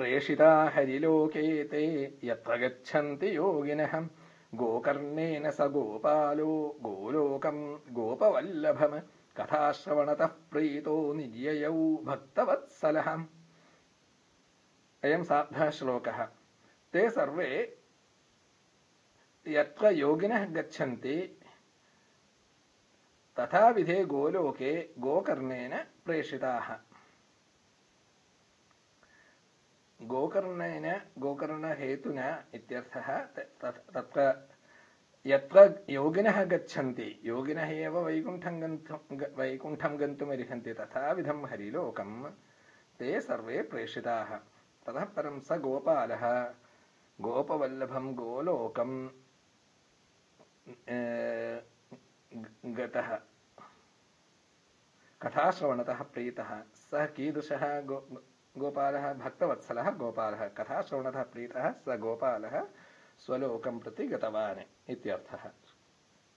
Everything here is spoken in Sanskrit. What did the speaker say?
प्रेषिता हरिलोके ते यत्र गच्छन्ति योगिनः। गोकर्णेन स गोपालो गोलोकम् गोपवल्लभम्। कथाश्रवणतः प्रीतो निज्ययौ भक्तवत्सलः। अयम् सार्धः श्लोकः ते सर्वे यत्र योगिनः गच्छन्ति तथाविधे गोलोके गोकर्णेन प्रेषिताः गोकर्णेन गोकर्णहेतुना इत्यर्थः तत्र यत्र योगिनः गच्छन्ति योगिनः एव वैकुण्ठं गन्तुं वैकुण्ठं गन्तुमर्हन्ति तथाविधं हरिलोकं ते सर्वे प्रेषिताः। ततः परं स गोपालः गोपवल्लभं गोलोकं गतः। कथाश्रवणतः प्रीतः सः कीदृशः गो गोपालः भक्तवत्सलः गोपालः कथाश्रवणतः प्रीतः स गोपालः स्वलोकं प्रति गतवान्